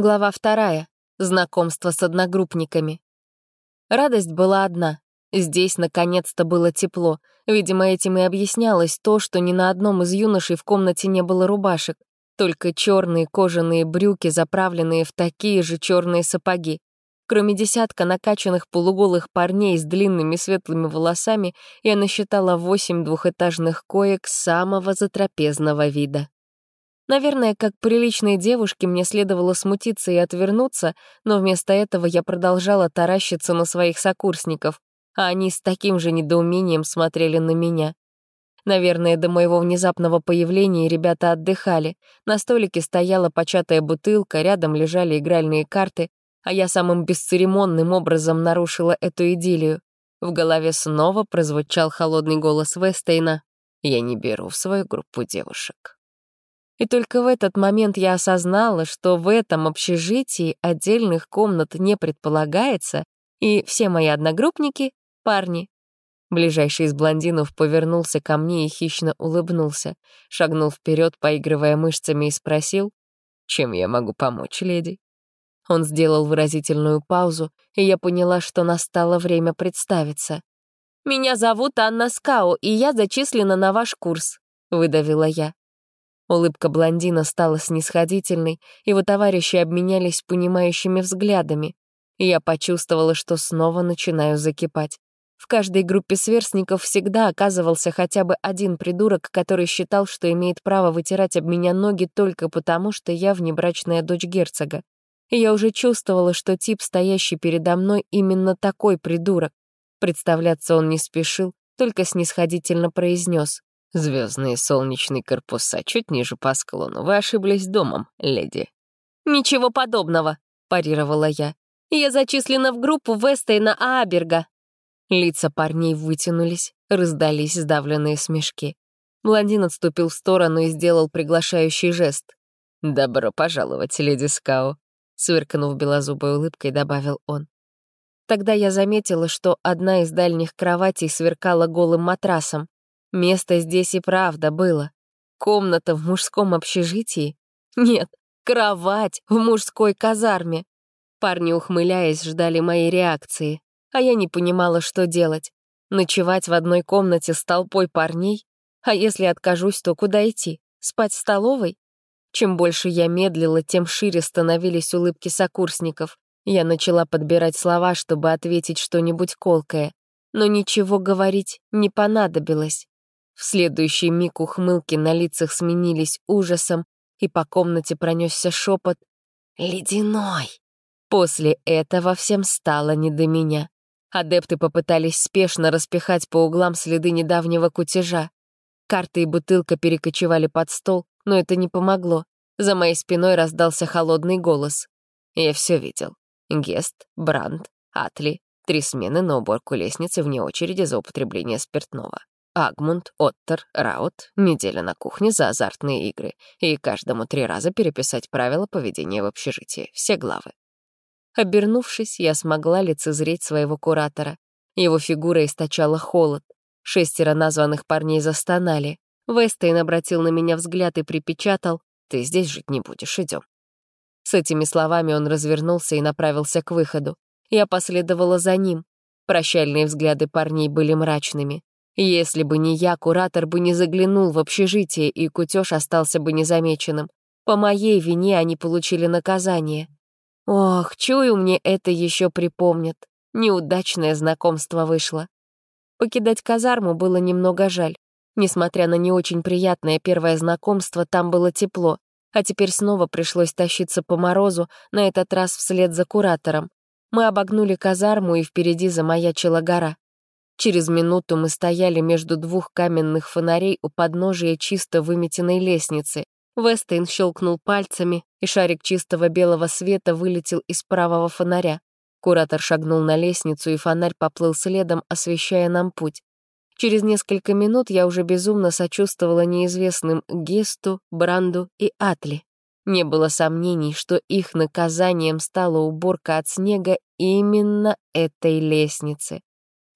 Глава вторая. Знакомство с одногруппниками. Радость была одна. Здесь наконец-то было тепло. Видимо, этим и объяснялось то, что ни на одном из юношей в комнате не было рубашек. Только черные кожаные брюки, заправленные в такие же черные сапоги. Кроме десятка накачанных полуголых парней с длинными светлыми волосами, я насчитала восемь двухэтажных коек самого затрапезного вида. Наверное, как приличной девушке мне следовало смутиться и отвернуться, но вместо этого я продолжала таращиться на своих сокурсников, а они с таким же недоумением смотрели на меня. Наверное, до моего внезапного появления ребята отдыхали. На столике стояла початая бутылка, рядом лежали игральные карты, а я самым бесцеремонным образом нарушила эту идиллию. В голове снова прозвучал холодный голос Вестейна. «Я не беру в свою группу девушек». И только в этот момент я осознала, что в этом общежитии отдельных комнат не предполагается, и все мои одногруппники — парни. Ближайший из блондинов повернулся ко мне и хищно улыбнулся, шагнул вперед, поигрывая мышцами, и спросил, «Чем я могу помочь, леди?» Он сделал выразительную паузу, и я поняла, что настало время представиться. «Меня зовут Анна Скао, и я зачислена на ваш курс», — выдавила я. Улыбка блондина стала снисходительной, его товарищи обменялись понимающими взглядами. И я почувствовала, что снова начинаю закипать. В каждой группе сверстников всегда оказывался хотя бы один придурок, который считал, что имеет право вытирать об меня ноги только потому, что я внебрачная дочь герцога. И я уже чувствовала, что тип, стоящий передо мной, именно такой придурок. Представляться он не спешил, только снисходительно произнес: Звездные солнечные корпуса чуть ниже по склону. Вы ошиблись домом, леди. Ничего подобного, парировала я. Я зачислена в группу Вестейна Аберга. Лица парней вытянулись, раздались сдавленные смешки. Блондин отступил в сторону и сделал приглашающий жест. «Добро пожаловать, леди Скау», — сверкнув белозубой улыбкой, добавил он. Тогда я заметила, что одна из дальних кроватей сверкала голым матрасом. Место здесь и правда было. Комната в мужском общежитии? Нет, кровать в мужской казарме. Парни, ухмыляясь, ждали моей реакции, а я не понимала, что делать. Ночевать в одной комнате с толпой парней? А если откажусь, то куда идти? Спать в столовой? Чем больше я медлила, тем шире становились улыбки сокурсников. Я начала подбирать слова, чтобы ответить что-нибудь колкое. Но ничего говорить не понадобилось. В следующий миг ухмылки на лицах сменились ужасом, и по комнате пронесся шепот «Ледяной!». После этого всем стало не до меня. Адепты попытались спешно распихать по углам следы недавнего кутежа. Карты и бутылка перекочевали под стол, но это не помогло. За моей спиной раздался холодный голос. Я все видел. Гест, Бранд, Атли. Три смены на уборку лестницы вне очереди за употребление спиртного. Агмунд, Оттер, Раут, неделя на кухне за азартные игры и каждому три раза переписать правила поведения в общежитии, все главы. Обернувшись, я смогла лицезреть своего куратора. Его фигура источала холод. Шестеро названных парней застонали. Вестейн обратил на меня взгляд и припечатал «Ты здесь жить не будешь, идем». С этими словами он развернулся и направился к выходу. Я последовала за ним. Прощальные взгляды парней были мрачными. Если бы не я, куратор бы не заглянул в общежитие, и кутеж остался бы незамеченным. По моей вине они получили наказание. Ох, чую, мне это еще припомнят. Неудачное знакомство вышло. Покидать казарму было немного жаль. Несмотря на не очень приятное первое знакомство, там было тепло, а теперь снова пришлось тащиться по морозу, на этот раз вслед за куратором. Мы обогнули казарму, и впереди замаячила гора. Через минуту мы стояли между двух каменных фонарей у подножия чисто выметенной лестницы. Вестейн щелкнул пальцами, и шарик чистого белого света вылетел из правого фонаря. Куратор шагнул на лестницу, и фонарь поплыл следом, освещая нам путь. Через несколько минут я уже безумно сочувствовала неизвестным Гесту, Бранду и Атли. Не было сомнений, что их наказанием стала уборка от снега именно этой лестницы.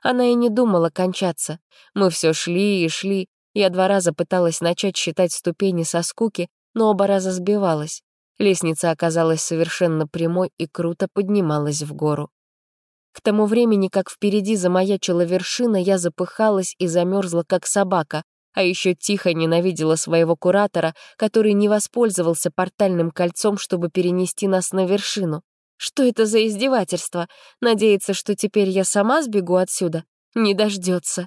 Она и не думала кончаться. Мы все шли и шли. Я два раза пыталась начать считать ступени со скуки, но оба раза сбивалась. Лестница оказалась совершенно прямой и круто поднималась в гору. К тому времени, как впереди замаячила вершина, я запыхалась и замерзла, как собака, а еще тихо ненавидела своего куратора, который не воспользовался портальным кольцом, чтобы перенести нас на вершину. Что это за издевательство? Надеется, что теперь я сама сбегу отсюда? Не дождется.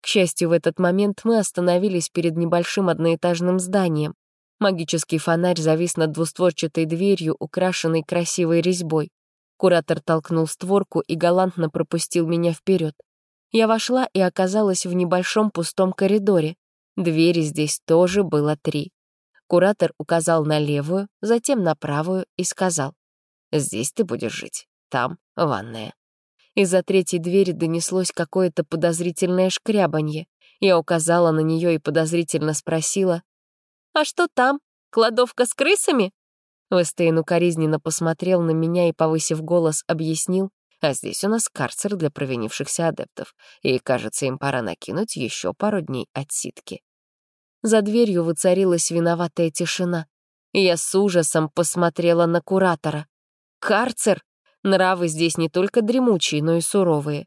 К счастью, в этот момент мы остановились перед небольшим одноэтажным зданием. Магический фонарь завис над двустворчатой дверью, украшенной красивой резьбой. Куратор толкнул створку и галантно пропустил меня вперед. Я вошла и оказалась в небольшом пустом коридоре. Двери здесь тоже было три. Куратор указал на левую, затем на правую и сказал, «Здесь ты будешь жить, там ванная». Из-за третьей двери донеслось какое-то подозрительное шкрябанье. Я указала на нее и подозрительно спросила, «А что там? Кладовка с крысами?» Вестейн укоризненно посмотрел на меня и, повысив голос, объяснил, а здесь у нас карцер для провинившихся адептов, и, кажется, им пора накинуть еще пару дней отсидки. За дверью воцарилась виноватая тишина, я с ужасом посмотрела на куратора. «Карцер! Нравы здесь не только дремучие, но и суровые».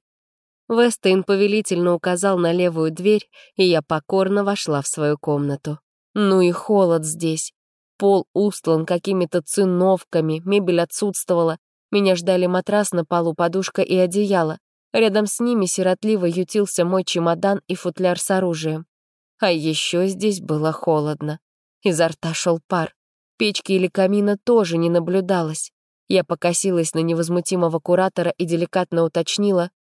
Вестейн повелительно указал на левую дверь, и я покорно вошла в свою комнату. Ну и холод здесь. Пол устлан какими-то циновками, мебель отсутствовала, меня ждали матрас на полу, подушка и одеяло. Рядом с ними сиротливо ютился мой чемодан и футляр с оружием. А еще здесь было холодно. Изо рта шел пар. Печки или камина тоже не наблюдалось. Я покосилась на невозмутимого куратора и деликатно уточнила.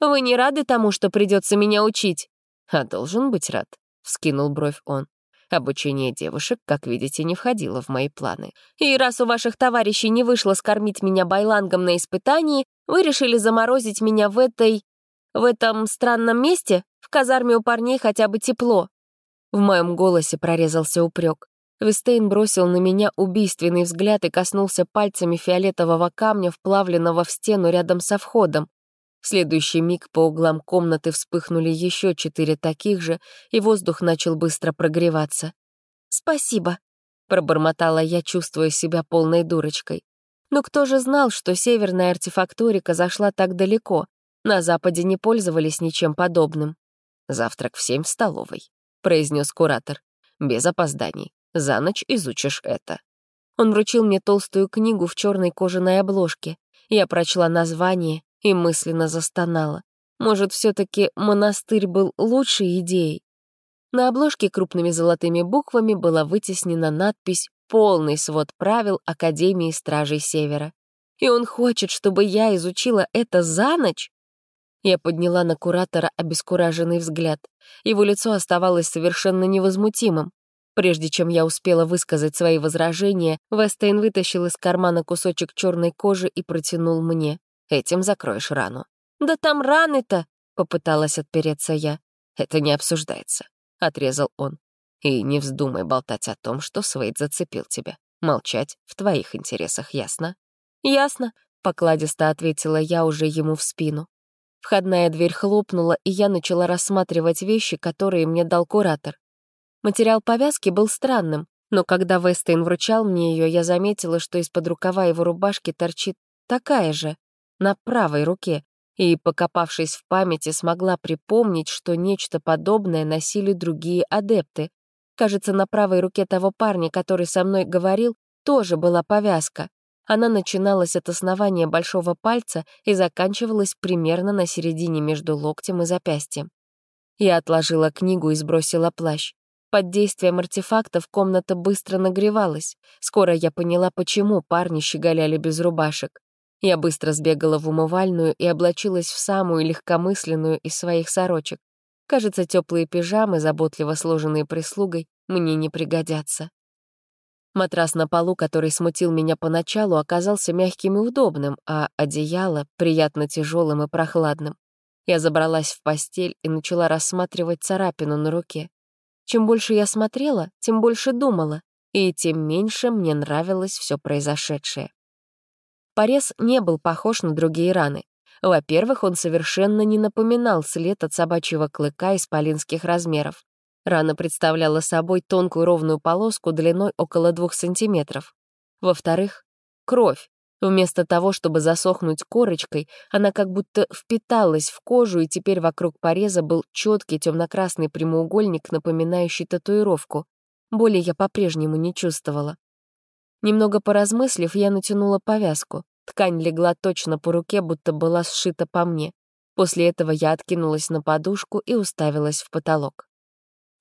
«Вы не рады тому, что придется меня учить?» «А должен быть рад», — вскинул бровь он. Обучение девушек, как видите, не входило в мои планы. И раз у ваших товарищей не вышло скормить меня байлангом на испытании, вы решили заморозить меня в этой... в этом странном месте? В казарме у парней хотя бы тепло. В моем голосе прорезался упрек. Вестейн бросил на меня убийственный взгляд и коснулся пальцами фиолетового камня, вплавленного в стену рядом со входом. В следующий миг по углам комнаты вспыхнули еще четыре таких же, и воздух начал быстро прогреваться. «Спасибо», — пробормотала я, чувствуя себя полной дурочкой. Но кто же знал, что северная артефакторика зашла так далеко? На Западе не пользовались ничем подобным. «Завтрак в семь в столовой», — произнес куратор. «Без опозданий. За ночь изучишь это». Он вручил мне толстую книгу в черной кожаной обложке. Я прочла название и мысленно застонала. Может, все-таки монастырь был лучшей идеей? На обложке крупными золотыми буквами была вытеснена надпись «Полный свод правил Академии Стражей Севера». И он хочет, чтобы я изучила это за ночь? Я подняла на куратора обескураженный взгляд. Его лицо оставалось совершенно невозмутимым. Прежде чем я успела высказать свои возражения, Вестейн вытащил из кармана кусочек черной кожи и протянул мне. Этим закроешь рану». «Да там раны-то!» — попыталась отпереться я. «Это не обсуждается», — отрезал он. «И не вздумай болтать о том, что Свейд зацепил тебя. Молчать в твоих интересах, ясно?» «Ясно», — покладисто ответила я уже ему в спину. Входная дверь хлопнула, и я начала рассматривать вещи, которые мне дал куратор. Материал повязки был странным, но когда Вестейн вручал мне ее, я заметила, что из-под рукава его рубашки торчит такая же на правой руке, и, покопавшись в памяти, смогла припомнить, что нечто подобное носили другие адепты. Кажется, на правой руке того парня, который со мной говорил, тоже была повязка. Она начиналась от основания большого пальца и заканчивалась примерно на середине между локтем и запястьем. Я отложила книгу и сбросила плащ. Под действием артефактов комната быстро нагревалась. Скоро я поняла, почему парни щеголяли без рубашек. Я быстро сбегала в умывальную и облачилась в самую легкомысленную из своих сорочек. Кажется, теплые пижамы, заботливо сложенные прислугой, мне не пригодятся. Матрас на полу, который смутил меня поначалу, оказался мягким и удобным, а одеяло — приятно тяжелым и прохладным. Я забралась в постель и начала рассматривать царапину на руке. Чем больше я смотрела, тем больше думала, и тем меньше мне нравилось все произошедшее. Порез не был похож на другие раны. Во-первых, он совершенно не напоминал след от собачьего клыка исполинских размеров. Рана представляла собой тонкую ровную полоску длиной около двух сантиметров. Во-вторых, кровь. Вместо того, чтобы засохнуть корочкой, она как будто впиталась в кожу, и теперь вокруг пореза был четкий темно-красный прямоугольник, напоминающий татуировку. Боли я по-прежнему не чувствовала. Немного поразмыслив, я натянула повязку. Ткань легла точно по руке, будто была сшита по мне. После этого я откинулась на подушку и уставилась в потолок.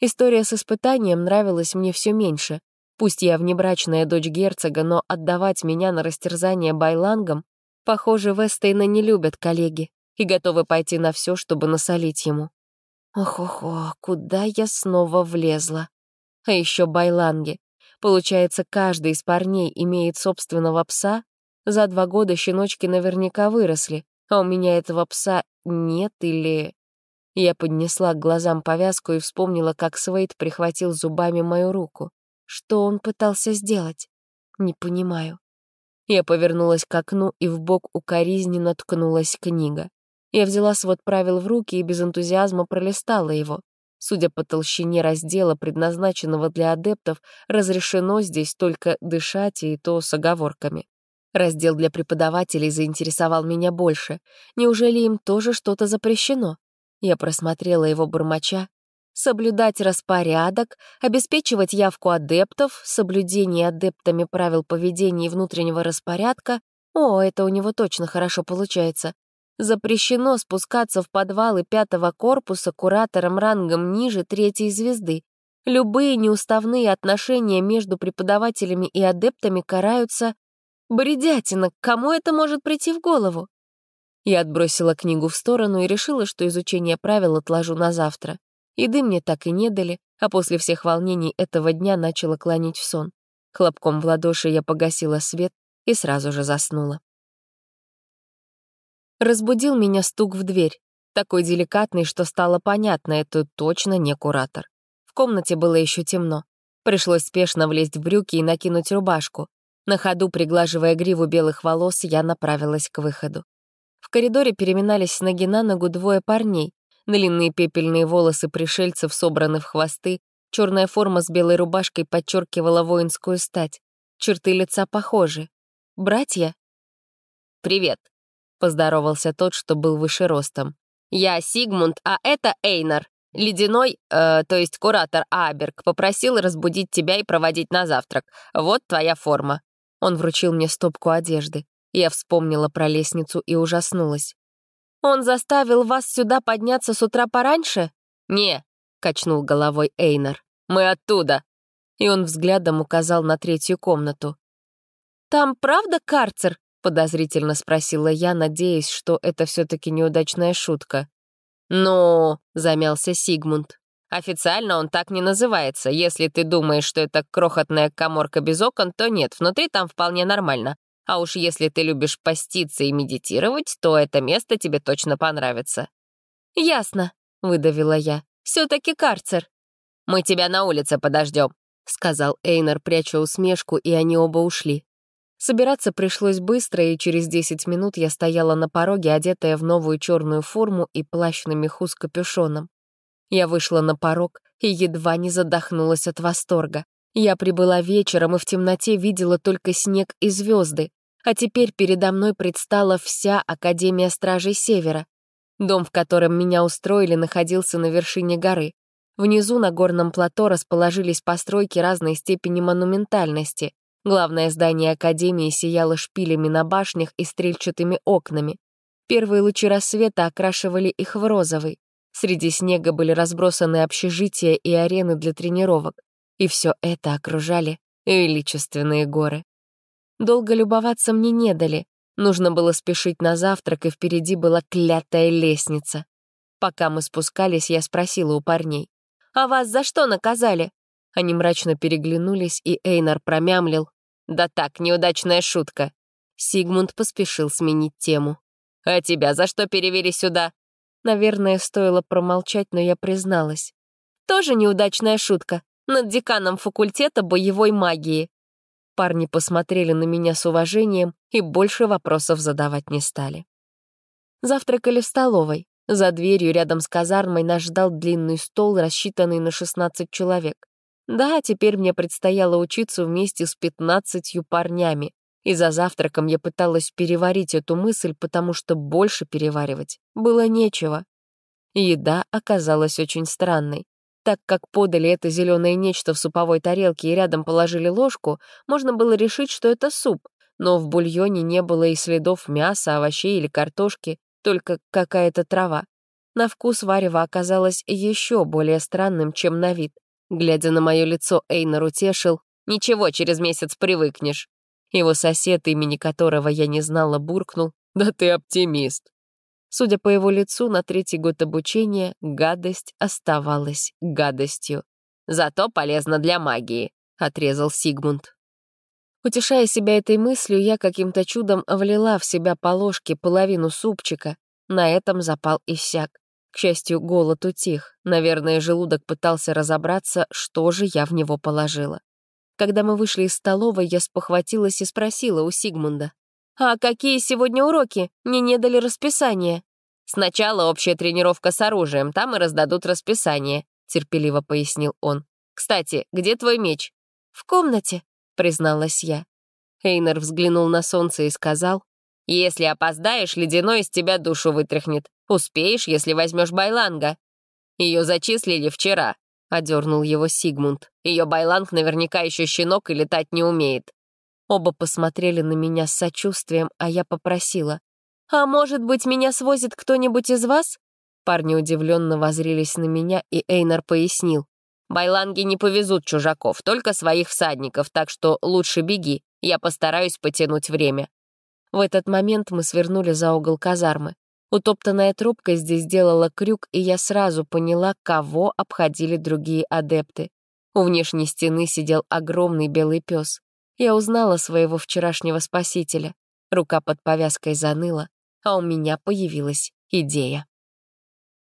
История с испытанием нравилась мне все меньше. Пусть я внебрачная дочь герцога, но отдавать меня на растерзание байлангам, похоже, Вестейна не любят коллеги и готовы пойти на все, чтобы насолить ему. Ох-охо, куда я снова влезла? А еще байланги. Получается, каждый из парней имеет собственного пса? За два года щеночки наверняка выросли, а у меня этого пса нет или... Я поднесла к глазам повязку и вспомнила, как Свейд прихватил зубами мою руку. Что он пытался сделать? Не понимаю. Я повернулась к окну, и в бок укоризненно ткнулась книга. Я взяла свод правил в руки и без энтузиазма пролистала его. Судя по толщине раздела, предназначенного для адептов, разрешено здесь только дышать и то с оговорками. Раздел для преподавателей заинтересовал меня больше. Неужели им тоже что-то запрещено? Я просмотрела его бормоча соблюдать распорядок, обеспечивать явку адептов, соблюдение адептами правил поведения и внутреннего распорядка. О, это у него точно хорошо получается. Запрещено спускаться в подвалы пятого корпуса куратором рангом ниже третьей звезды. Любые неуставные отношения между преподавателями и адептами караются... Бредятина, кому это может прийти в голову? Я отбросила книгу в сторону и решила, что изучение правил отложу на завтра. Еды мне так и не дали, а после всех волнений этого дня начала клонить в сон. Хлопком в ладоши я погасила свет и сразу же заснула. Разбудил меня стук в дверь, такой деликатный, что стало понятно, это точно не куратор. В комнате было еще темно. Пришлось спешно влезть в брюки и накинуть рубашку. На ходу, приглаживая гриву белых волос, я направилась к выходу. В коридоре переминались с ноги на ногу двое парней, Длинные пепельные волосы пришельцев собраны в хвосты, черная форма с белой рубашкой подчеркивала воинскую стать. Черты лица похожи. Братья? «Привет», — поздоровался тот, что был выше ростом. «Я Сигмунд, а это Эйнар. Ледяной, э, то есть куратор Аберг, попросил разбудить тебя и проводить на завтрак. Вот твоя форма». Он вручил мне стопку одежды. Я вспомнила про лестницу и ужаснулась. Он заставил вас сюда подняться с утра пораньше? Не, качнул головой Эйнар. Мы оттуда. И он взглядом указал на третью комнату. Там правда карцер? подозрительно спросила я, надеясь, что это все-таки неудачная шутка. «Ну...» — замялся Сигмунд. «Официально он так не называется. Если ты думаешь, что это крохотная коморка без окон, то нет, внутри там вполне нормально. А уж если ты любишь поститься и медитировать, то это место тебе точно понравится». «Ясно», — выдавила я. «Все-таки карцер». «Мы тебя на улице подождем», — сказал Эйнер, пряча усмешку, и они оба ушли. Собираться пришлось быстро, и через десять минут я стояла на пороге, одетая в новую черную форму и плащ на меху с капюшоном. Я вышла на порог и едва не задохнулась от восторга. Я прибыла вечером и в темноте видела только снег и звезды, а теперь передо мной предстала вся Академия Стражей Севера. Дом, в котором меня устроили, находился на вершине горы. Внизу на горном плато расположились постройки разной степени монументальности. Главное здание Академии сияло шпилями на башнях и стрельчатыми окнами. Первые лучи рассвета окрашивали их в розовый. Среди снега были разбросаны общежития и арены для тренировок. И все это окружали величественные горы. Долго любоваться мне не дали. Нужно было спешить на завтрак, и впереди была клятая лестница. Пока мы спускались, я спросила у парней. «А вас за что наказали?» Они мрачно переглянулись, и Эйнар промямлил. «Да так, неудачная шутка». Сигмунд поспешил сменить тему. «А тебя за что перевели сюда?» Наверное, стоило промолчать, но я призналась. «Тоже неудачная шутка над деканом факультета боевой магии». Парни посмотрели на меня с уважением и больше вопросов задавать не стали. Завтракали в столовой. За дверью рядом с казармой нас ждал длинный стол, рассчитанный на 16 человек. Да, теперь мне предстояло учиться вместе с пятнадцатью парнями, и за завтраком я пыталась переварить эту мысль, потому что больше переваривать было нечего. Еда оказалась очень странной. Так как подали это зеленое нечто в суповой тарелке и рядом положили ложку, можно было решить, что это суп, но в бульоне не было и следов мяса, овощей или картошки, только какая-то трава. На вкус варево оказалось еще более странным, чем на вид. Глядя на мое лицо, Эйнар утешил. «Ничего, через месяц привыкнешь». Его сосед, имени которого я не знала, буркнул. «Да ты оптимист». Судя по его лицу, на третий год обучения гадость оставалась гадостью. «Зато полезно для магии», — отрезал Сигмунд. Утешая себя этой мыслью, я каким-то чудом влила в себя по ложке половину супчика. На этом запал иссяк. К счастью, голод утих. Наверное, желудок пытался разобраться, что же я в него положила. Когда мы вышли из столовой, я спохватилась и спросила у Сигмунда. «А какие сегодня уроки? Мне не дали расписание». «Сначала общая тренировка с оружием, там и раздадут расписание», — терпеливо пояснил он. «Кстати, где твой меч?» «В комнате», — призналась я. Эйнер взглянул на солнце и сказал, «Если опоздаешь, ледяной из тебя душу вытряхнет. Успеешь, если возьмешь Байланга». «Ее зачислили вчера», — одернул его Сигмунд. «Ее Байланг наверняка еще щенок и летать не умеет». Оба посмотрели на меня с сочувствием, а я попросила. «А может быть, меня свозит кто-нибудь из вас?» Парни удивленно возрились на меня, и Эйнар пояснил. «Байланги не повезут чужаков, только своих всадников, так что лучше беги, я постараюсь потянуть время». В этот момент мы свернули за угол казармы. Утоптанная трубка здесь сделала крюк, и я сразу поняла, кого обходили другие адепты. У внешней стены сидел огромный белый пес. Я узнала своего вчерашнего спасителя. Рука под повязкой заныла, а у меня появилась идея.